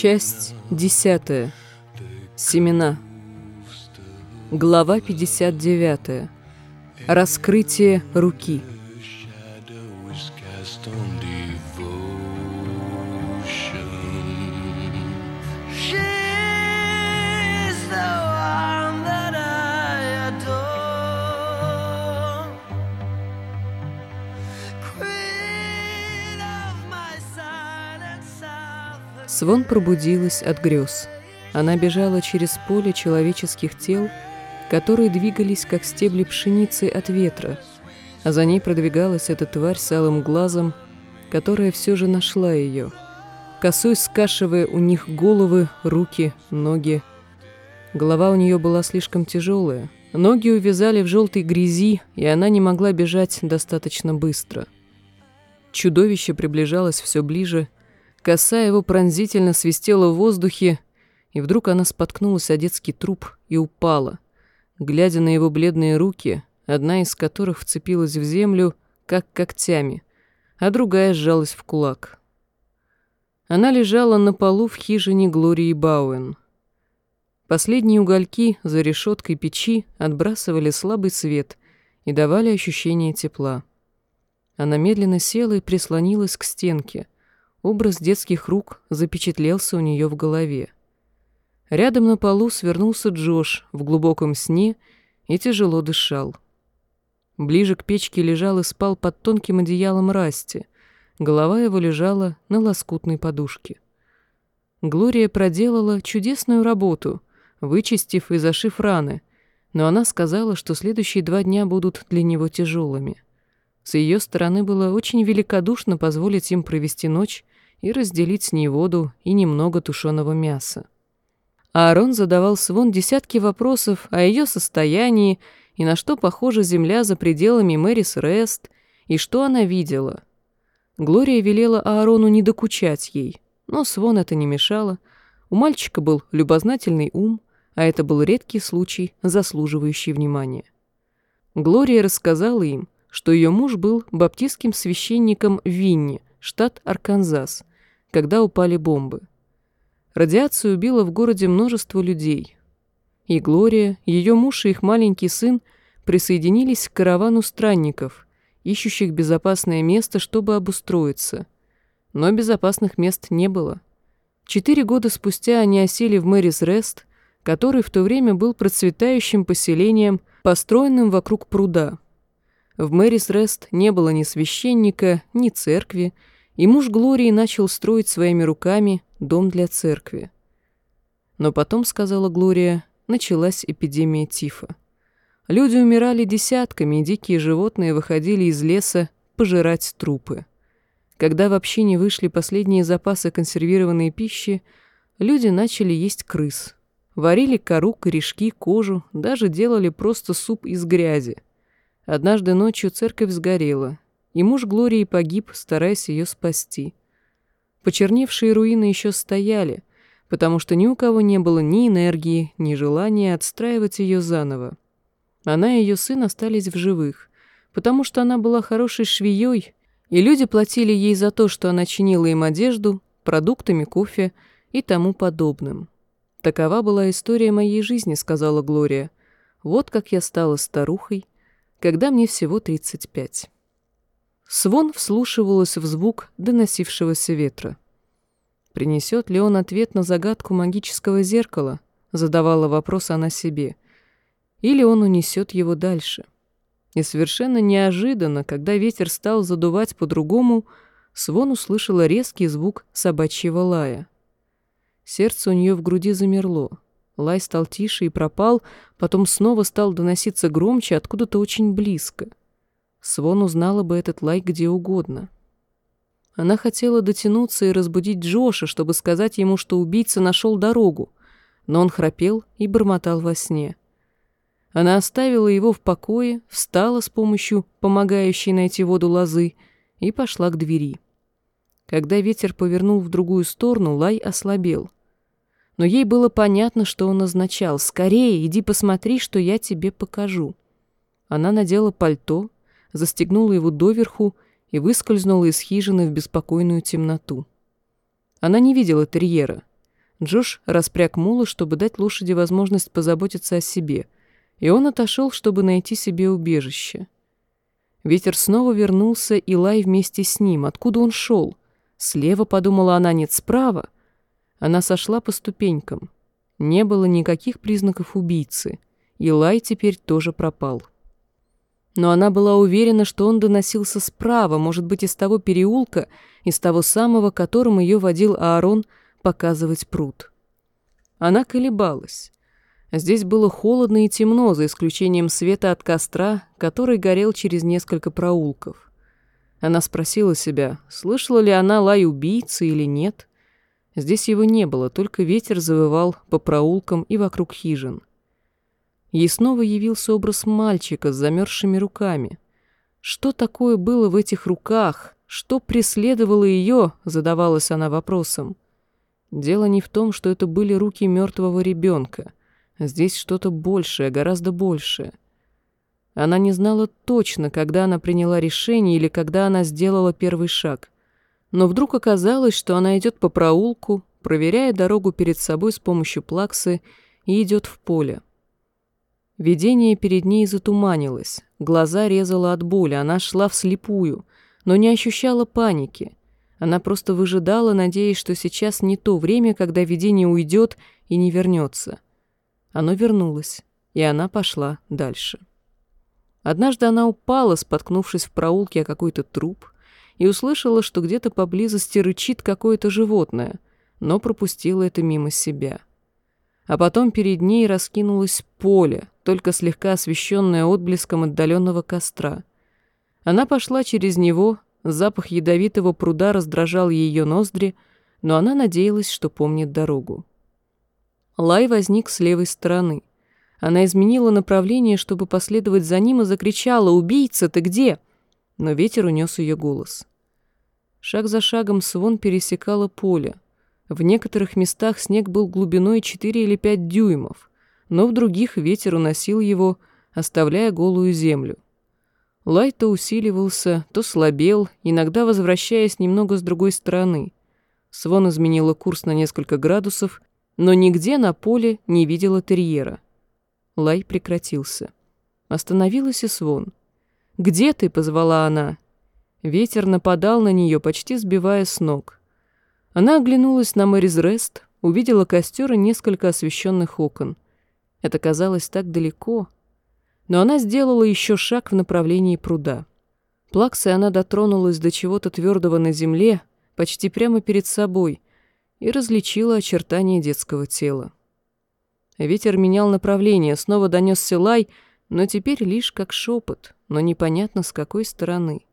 Часть десятая. Семена. Глава 59. Раскрытие руки. Свон пробудилась от грез. Она бежала через поле человеческих тел, которые двигались, как стебли пшеницы от ветра, а за ней продвигалась эта тварь с алым глазом, которая все же нашла ее, косой скашивая у них головы, руки, ноги. Голова у нее была слишком тяжелая, ноги увязали в желтой грязи, и она не могла бежать достаточно быстро. Чудовище приближалось все ближе, коса его пронзительно свистела в воздухе, и вдруг она споткнулась о детский труп и упала, глядя на его бледные руки, одна из которых вцепилась в землю, как когтями, а другая сжалась в кулак. Она лежала на полу в хижине Глории Бауэн. Последние угольки за решеткой печи отбрасывали слабый свет и давали ощущение тепла. Она медленно села и прислонилась к стенке. Образ детских рук запечатлелся у нее в голове. Рядом на полу свернулся Джош в глубоком сне и тяжело дышал. Ближе к печке лежал и спал под тонким одеялом Расти. Голова его лежала на лоскутной подушке. Глория проделала чудесную работу, вычистив и зашив раны, но она сказала, что следующие два дня будут для него тяжелыми. С ее стороны было очень великодушно позволить им провести ночь и разделить с ней воду и немного тушеного мяса. Аарон задавал Свон десятки вопросов о ее состоянии и на что похожа земля за пределами Мэрис Рест, и что она видела. Глория велела Аарону не докучать ей, но Свон это не мешало. У мальчика был любознательный ум, а это был редкий случай, заслуживающий внимания. Глория рассказала им, что ее муж был баптистским священником в Винни, штат Арканзас, когда упали бомбы. Радиация убила в городе множество людей. И Глория, ее муж и их маленький сын присоединились к каравану странников, ищущих безопасное место, чтобы обустроиться. Но безопасных мест не было. Четыре года спустя они осели в Мэрис Рест, который в то время был процветающим поселением, построенным вокруг пруда. В Мэрис Рест не было ни священника, ни церкви, и муж Глории начал строить своими руками дом для церкви. Но потом, сказала Глория, началась эпидемия тифа. Люди умирали десятками, и дикие животные выходили из леса пожирать трупы. Когда в общине вышли последние запасы консервированной пищи, люди начали есть крыс. Варили кору, корешки, кожу, даже делали просто суп из грязи. Однажды ночью церковь сгорела, и муж Глории погиб, стараясь ее спасти. Почерневшие руины еще стояли, потому что ни у кого не было ни энергии, ни желания отстраивать ее заново. Она и ее сын остались в живых, потому что она была хорошей швеей, и люди платили ей за то, что она чинила им одежду, продуктами, кофе и тому подобным. «Такова была история моей жизни», — сказала Глория. «Вот как я стала старухой, когда мне всего 35». Свон вслушивалась в звук доносившегося ветра. «Принесет ли он ответ на загадку магического зеркала?» — задавала вопрос она себе. «Или он унесет его дальше?» И совершенно неожиданно, когда ветер стал задувать по-другому, Свон услышала резкий звук собачьего лая. Сердце у нее в груди замерло. Лай стал тише и пропал, потом снова стал доноситься громче откуда-то очень близко — Свон узнала бы этот лай где угодно. Она хотела дотянуться и разбудить Джоша, чтобы сказать ему, что убийца нашел дорогу, но он храпел и бормотал во сне. Она оставила его в покое, встала с помощью помогающей найти воду лозы и пошла к двери. Когда ветер повернул в другую сторону, лай ослабел. Но ей было понятно, что он означал «Скорее, иди посмотри, что я тебе покажу». Она надела пальто, застегнула его доверху и выскользнула из хижины в беспокойную темноту. Она не видела терьера, Джош распряг мула, чтобы дать лошади возможность позаботиться о себе, и он отошел, чтобы найти себе убежище. Ветер снова вернулся, и Лай вместе с ним. Откуда он шел? Слева, подумала она, нет, справа. Она сошла по ступенькам. Не было никаких признаков убийцы, и Лай теперь тоже пропал. Но она была уверена, что он доносился справа, может быть, из того переулка, из того самого, которым ее водил Аарон показывать пруд. Она колебалась. Здесь было холодно и темно, за исключением света от костра, который горел через несколько проулков. Она спросила себя, слышала ли она лай убийцы или нет. Здесь его не было, только ветер завывал по проулкам и вокруг хижин. Ей снова явился образ мальчика с замерзшими руками. Что такое было в этих руках? Что преследовало ее? Задавалась она вопросом. Дело не в том, что это были руки мертвого ребенка. Здесь что-то большее, гораздо большее. Она не знала точно, когда она приняла решение или когда она сделала первый шаг. Но вдруг оказалось, что она идет по проулку, проверяя дорогу перед собой с помощью плаксы и идет в поле. Видение перед ней затуманилось, глаза резало от боли, она шла вслепую, но не ощущала паники. Она просто выжидала, надеясь, что сейчас не то время, когда видение уйдет и не вернется. Оно вернулось, и она пошла дальше. Однажды она упала, споткнувшись в проулке о какой-то труп, и услышала, что где-то поблизости рычит какое-то животное, но пропустила это мимо себя. А потом перед ней раскинулось поле, только слегка освещенное отблеском отдаленного костра. Она пошла через него, запах ядовитого пруда раздражал ее ноздри, но она надеялась, что помнит дорогу. Лай возник с левой стороны. Она изменила направление, чтобы последовать за ним, и закричала «Убийца, ты где?», но ветер унес ее голос. Шаг за шагом Свон пересекала поле. В некоторых местах снег был глубиной 4 или 5 дюймов но в других ветер уносил его, оставляя голую землю. Лай то усиливался, то слабел, иногда возвращаясь немного с другой стороны. Свон изменила курс на несколько градусов, но нигде на поле не видела терьера. Лай прекратился. Остановилась и Свон. «Где ты?» — позвала она. Ветер нападал на нее, почти сбивая с ног. Она оглянулась на Мэрис Рест, увидела костер и несколько освещенных окон — это казалось так далеко. Но она сделала еще шаг в направлении пруда. Плаксой она дотронулась до чего-то твердого на земле, почти прямо перед собой, и различила очертания детского тела. Ветер менял направление, снова донесся лай, но теперь лишь как шепот, но непонятно с какой стороны.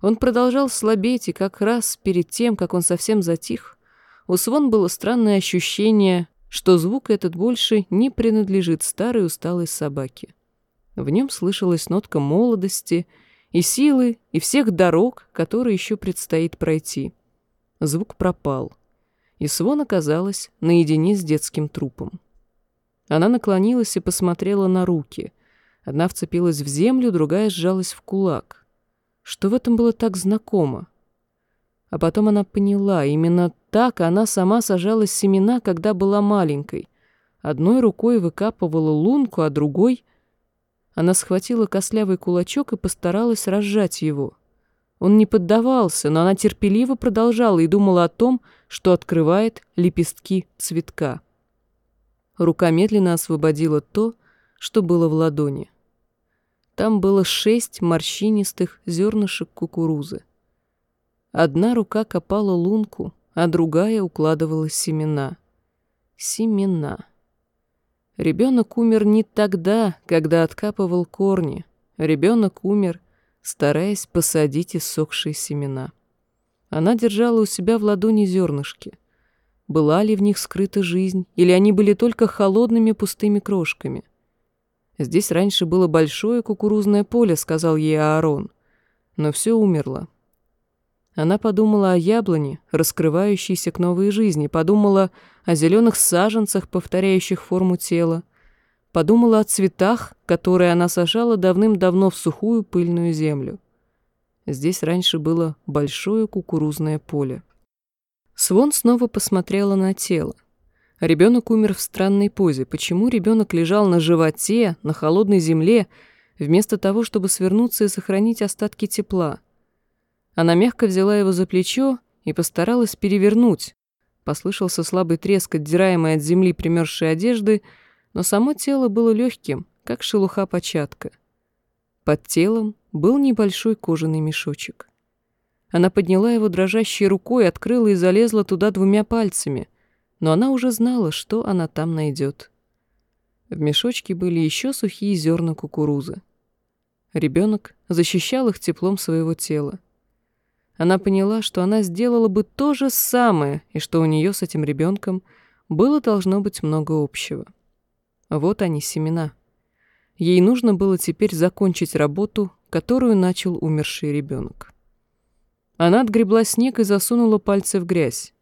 Он продолжал слабеть, и как раз перед тем, как он совсем затих, у Свон было странное ощущение, что звук этот больше не принадлежит старой усталой собаке. В нем слышалась нотка молодости и силы, и всех дорог, которые еще предстоит пройти. Звук пропал, и Свон оказалась наедине с детским трупом. Она наклонилась и посмотрела на руки. Одна вцепилась в землю, другая сжалась в кулак. Что в этом было так знакомо? А потом она поняла, именно так она сама сажала семена, когда была маленькой. Одной рукой выкапывала лунку, а другой... Она схватила костлявый кулачок и постаралась разжать его. Он не поддавался, но она терпеливо продолжала и думала о том, что открывает лепестки цветка. Рука медленно освободила то, что было в ладони. Там было шесть морщинистых зернышек кукурузы. Одна рука копала лунку, а другая укладывала семена. Семена. Ребенок умер не тогда, когда откапывал корни. Ребенок умер, стараясь посадить иссохшие семена. Она держала у себя в ладони зернышки. Была ли в них скрыта жизнь, или они были только холодными пустыми крошками? «Здесь раньше было большое кукурузное поле», — сказал ей Аарон. Но все умерло. Она подумала о яблоне, раскрывающейся к новой жизни, подумала о зеленых саженцах, повторяющих форму тела, подумала о цветах, которые она сажала давным-давно в сухую пыльную землю. Здесь раньше было большое кукурузное поле. Свон снова посмотрела на тело. Ребенок умер в странной позе. Почему ребенок лежал на животе, на холодной земле, вместо того, чтобы свернуться и сохранить остатки тепла? Она мягко взяла его за плечо и постаралась перевернуть. Послышался слабый треск, отдираемый от земли примерзшей одежды, но само тело было легким, как шелуха початка. Под телом был небольшой кожаный мешочек. Она подняла его дрожащей рукой, открыла и залезла туда двумя пальцами, но она уже знала, что она там найдет. В мешочке были еще сухие зерна кукурузы. Ребенок защищал их теплом своего тела. Она поняла, что она сделала бы то же самое, и что у нее с этим ребенком было должно быть много общего. Вот они, семена. Ей нужно было теперь закончить работу, которую начал умерший ребенок. Она отгребла снег и засунула пальцы в грязь.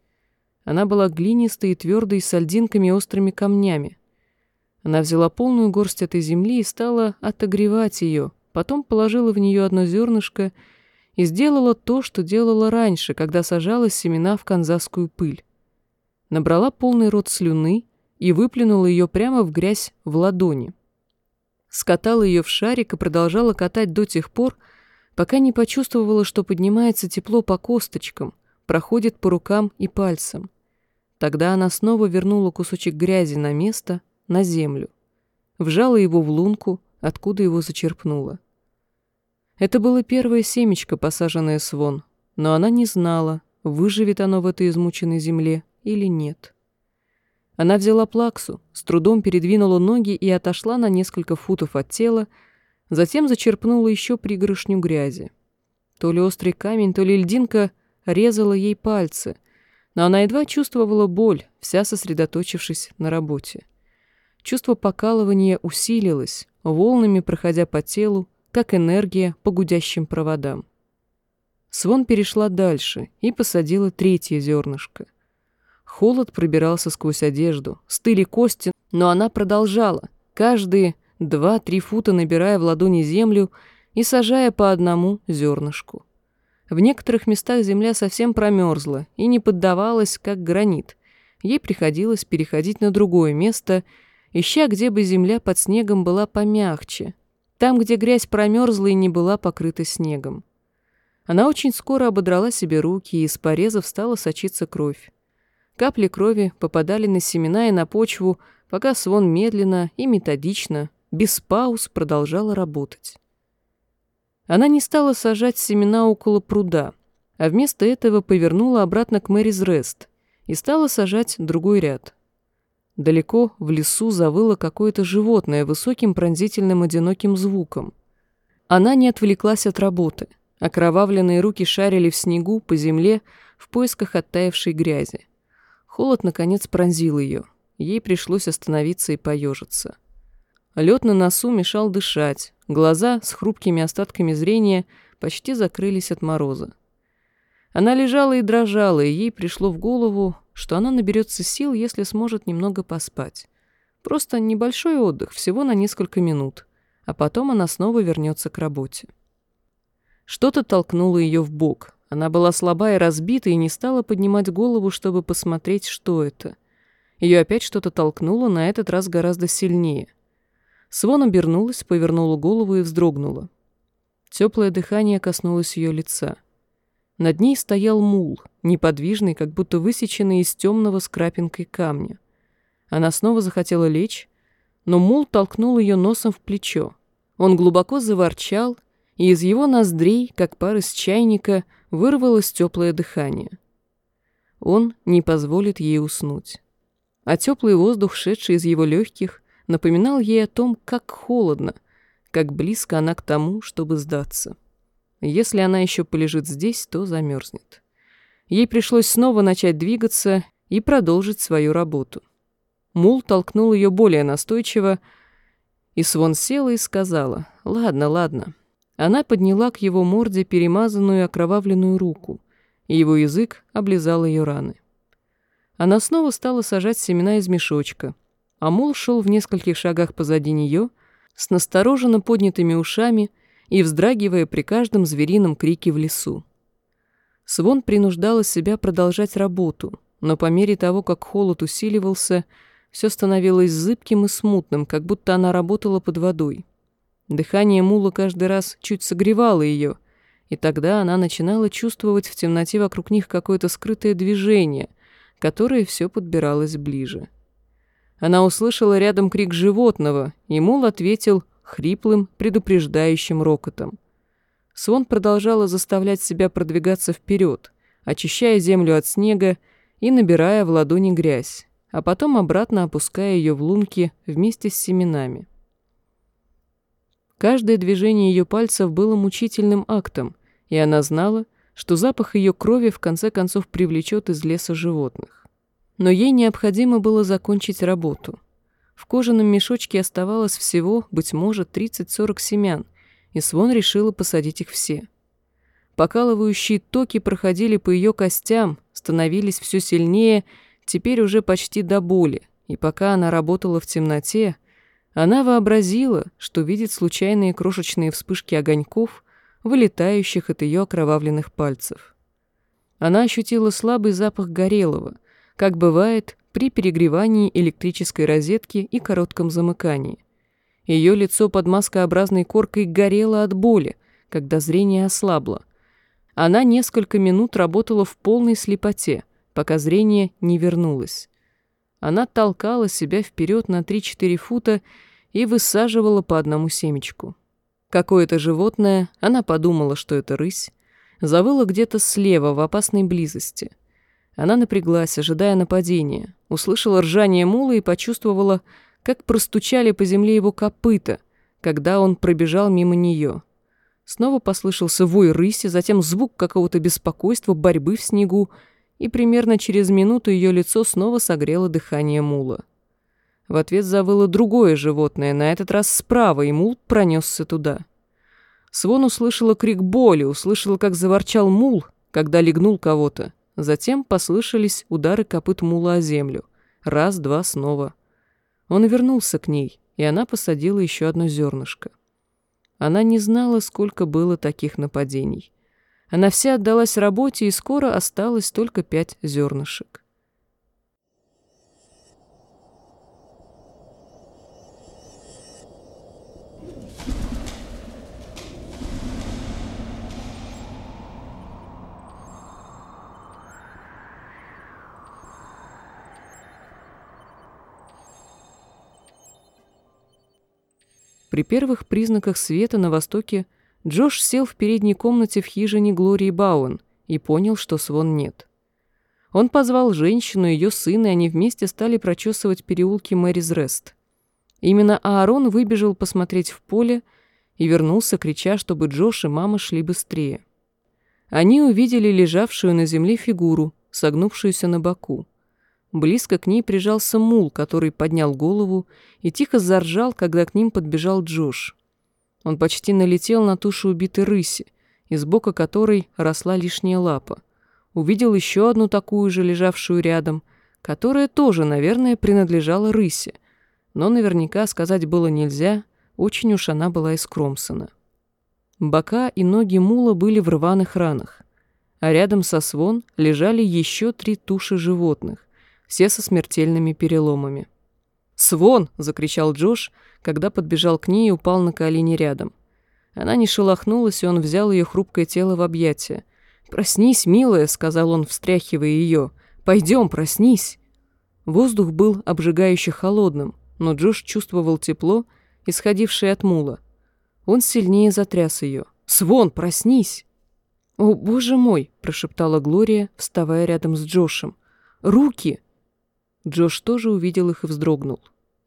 Она была глинистой и твердой, с льдинками и острыми камнями. Она взяла полную горсть этой земли и стала отогревать ее, потом положила в нее одно зернышко и сделала то, что делала раньше, когда сажала семена в канзасскую пыль. Набрала полный рот слюны и выплюнула ее прямо в грязь в ладони скатала ее в шарик и продолжала катать до тех пор, пока не почувствовала, что поднимается тепло по косточкам, проходит по рукам и пальцам. Тогда она снова вернула кусочек грязи на место, на землю. Вжала его в лунку, откуда его зачерпнула. Это было первое семечко, посаженное свон, но она не знала, выживет оно в этой измученной земле или нет. Она взяла плаксу, с трудом передвинула ноги и отошла на несколько футов от тела, затем зачерпнула еще пригоршню грязи. То ли острый камень, то ли льдинка резала ей пальцы, но она едва чувствовала боль, вся сосредоточившись на работе. Чувство покалывания усилилось, волнами проходя по телу, как энергия по гудящим проводам. Свон перешла дальше и посадила третье зернышко. Холод пробирался сквозь одежду, стыли кости, но она продолжала, каждые два-три фута набирая в ладони землю и сажая по одному зернышку. В некоторых местах земля совсем промерзла и не поддавалась, как гранит. Ей приходилось переходить на другое место, ища, где бы земля под снегом была помягче, там, где грязь промерзла и не была покрыта снегом. Она очень скоро ободрала себе руки, и из порезов стала сочиться кровь. Капли крови попадали на семена и на почву, пока свон медленно и методично, без пауз продолжала работать. Она не стала сажать семена около пруда, а вместо этого повернула обратно к Мэрис Рест и стала сажать другой ряд. Далеко в лесу завыло какое-то животное высоким пронзительным одиноким звуком. Она не отвлеклась от работы. Окровавленные руки шарили в снегу по земле в поисках оттаившей грязи. Холод, наконец, пронзил ее. Ей пришлось остановиться и поежиться. Лед на носу мешал дышать. Глаза с хрупкими остатками зрения почти закрылись от мороза. Она лежала и дрожала, и ей пришло в голову, что она наберется сил, если сможет немного поспать. Просто небольшой отдых, всего на несколько минут, а потом она снова вернется к работе. Что-то толкнуло ее в бок, она была слаба и разбита и не стала поднимать голову, чтобы посмотреть, что это. Ее опять что-то толкнуло, на этот раз гораздо сильнее. Свон обернулась, повернула голову и вздрогнула. Теплое дыхание коснулось ее лица. Над ней стоял мул, неподвижный, как будто высеченный из темного с крапинкой камня. Она снова захотела лечь, но мул толкнул ее носом в плечо. Он глубоко заворчал, и из его ноздрей, как пар из чайника, вырвалось теплое дыхание. Он не позволит ей уснуть. А теплый воздух, шедший из его легких, напоминал ей о том, как холодно, как близко она к тому, чтобы сдаться. Если она еще полежит здесь, то замерзнет. Ей пришлось снова начать двигаться и продолжить свою работу. Мул толкнул ее более настойчиво, и Свон села и сказала, «Ладно, ладно, она подняла к его морде перемазанную окровавленную руку, и его язык облизал ее раны. Она снова стала сажать семена из мешочка, а Мул шел в нескольких шагах позади нее, с настороженно поднятыми ушами и вздрагивая при каждом зверином крике в лесу. Свон принуждала себя продолжать работу, но по мере того, как холод усиливался, все становилось зыбким и смутным, как будто она работала под водой. Дыхание мула каждый раз чуть согревало ее, и тогда она начинала чувствовать в темноте вокруг них какое-то скрытое движение, которое все подбиралось ближе. Она услышала рядом крик животного, и мул ответил хриплым, предупреждающим рокотом. Свон продолжала заставлять себя продвигаться вперед, очищая землю от снега и набирая в ладони грязь а потом обратно опуская ее в лунки вместе с семенами. Каждое движение ее пальцев было мучительным актом, и она знала, что запах ее крови в конце концов привлечет из леса животных. Но ей необходимо было закончить работу. В кожаном мешочке оставалось всего, быть может, 30-40 семян, и Свон решила посадить их все. Покалывающие токи проходили по ее костям, становились все сильнее теперь уже почти до боли, и пока она работала в темноте, она вообразила, что видит случайные крошечные вспышки огоньков, вылетающих от ее окровавленных пальцев. Она ощутила слабый запах горелого, как бывает при перегревании электрической розетки и коротком замыкании. Ее лицо под маскообразной коркой горело от боли, когда зрение ослабло. Она несколько минут работала в полной слепоте — пока зрение не вернулось. Она толкала себя вперед на 3-4 фута и высаживала по одному семечку. Какое-то животное, она подумала, что это рысь, завыло где-то слева в опасной близости. Она напряглась, ожидая нападения, услышала ржание мула и почувствовала, как простучали по земле его копыта, когда он пробежал мимо нее. Снова послышался вой рыси, затем звук какого-то беспокойства, борьбы в снегу, и примерно через минуту ее лицо снова согрело дыхание мула. В ответ завыло другое животное, на этот раз справа, и мул пронесся туда. Свон услышала крик боли, услышала, как заворчал мул, когда легнул кого-то. Затем послышались удары копыт мула о землю. Раз, два, снова. Он вернулся к ней, и она посадила еще одно зернышко. Она не знала, сколько было таких нападений. Она вся отдалась работе, и скоро осталось только пять зернышек. При первых признаках света на востоке Джош сел в передней комнате в хижине Глории Бауэн и понял, что Свон нет. Он позвал женщину, ее сына, и они вместе стали прочесывать переулки Мэрис Рест. Именно Аарон выбежал посмотреть в поле и вернулся, крича, чтобы Джош и мама шли быстрее. Они увидели лежавшую на земле фигуру, согнувшуюся на боку. Близко к ней прижался мул, который поднял голову и тихо заржал, когда к ним подбежал Джош. Он почти налетел на тушу убитой рыси, из бока которой росла лишняя лапа. Увидел еще одну такую же, лежавшую рядом, которая тоже, наверное, принадлежала рысе, но наверняка сказать было нельзя, очень уж она была из Кромсона. Бока и ноги мула были в рваных ранах, а рядом со свон лежали еще три туши животных, все со смертельными переломами. «Свон!» — закричал Джош, когда подбежал к ней и упал на колени рядом. Она не шелохнулась, и он взял ее хрупкое тело в объятия. «Проснись, милая!» — сказал он, встряхивая ее. «Пойдем, проснись!» Воздух был обжигающе холодным, но Джош чувствовал тепло, исходившее от мула. Он сильнее затряс ее. «Свон, проснись!» «О, боже мой!» — прошептала Глория, вставая рядом с Джошем. «Руки!» Джош тоже увидел их и вздрогнул.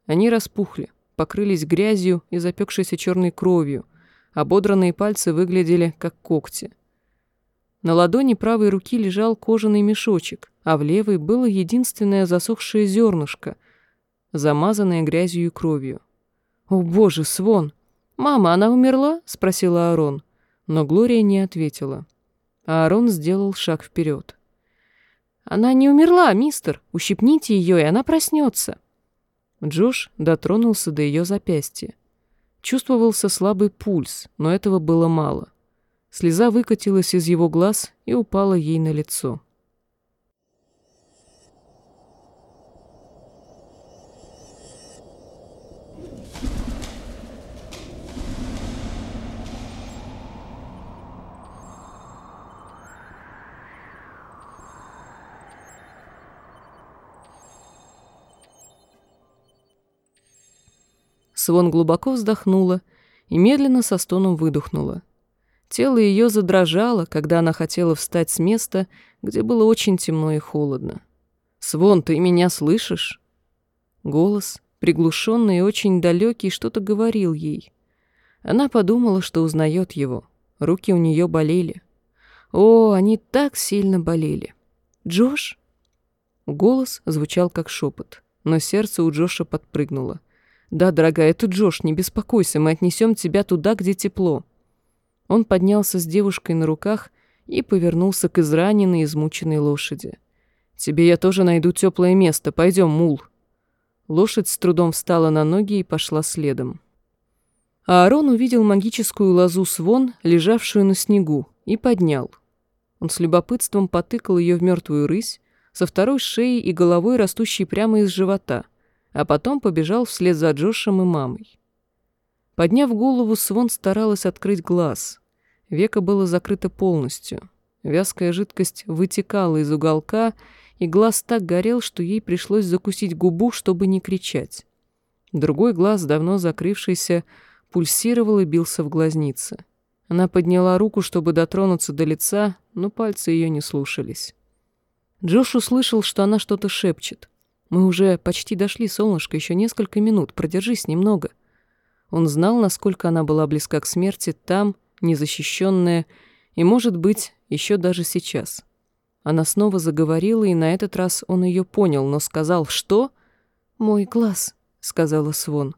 Они распухли, покрылись грязью и запекшейся черной кровью, ободранные пальцы выглядели как когти. На ладони правой руки лежал кожаный мешочек, а в левой было единственное засохшее зернышко, замазанное грязью и кровью. «О, боже, Свон! Мама, она умерла?» — спросила Аарон. Но Глория не ответила. Аарон сделал шаг вперед. «Она не умерла, мистер. Ущипните ее, и она проснется». Джош дотронулся до ее запястья. Чувствовался слабый пульс, но этого было мало. Слеза выкатилась из его глаз и упала ей на лицо. Свон глубоко вздохнула и медленно со стоном выдохнула. Тело ее задрожало, когда она хотела встать с места, где было очень темно и холодно. «Свон, ты меня слышишь?» Голос, приглушенный и очень далекий, что-то говорил ей. Она подумала, что узнает его. Руки у нее болели. О, они так сильно болели. «Джош?» Голос звучал как шепот, но сердце у Джоша подпрыгнуло. «Да, дорогая, это Джош, не беспокойся, мы отнесем тебя туда, где тепло». Он поднялся с девушкой на руках и повернулся к израненной, измученной лошади. «Тебе я тоже найду теплое место. Пойдем, мул». Лошадь с трудом встала на ноги и пошла следом. Аарон увидел магическую лозу свон, лежавшую на снегу, и поднял. Он с любопытством потыкал ее в мертвую рысь, со второй шеей и головой, растущей прямо из живота, а потом побежал вслед за Джошем и мамой. Подняв голову, Свон старалась открыть глаз. Веко было закрыто полностью. Вязкая жидкость вытекала из уголка, и глаз так горел, что ей пришлось закусить губу, чтобы не кричать. Другой глаз, давно закрывшийся, пульсировал и бился в глазнице. Она подняла руку, чтобы дотронуться до лица, но пальцы ее не слушались. Джош услышал, что она что-то шепчет. «Мы уже почти дошли, солнышко, еще несколько минут, продержись немного». Он знал, насколько она была близка к смерти там, незащищенная, и, может быть, еще даже сейчас. Она снова заговорила, и на этот раз он ее понял, но сказал «Что?» «Мой глаз», — сказала Свон.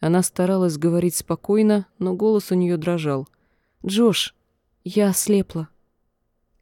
Она старалась говорить спокойно, но голос у нее дрожал. «Джош, я ослепла».